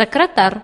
Сократар.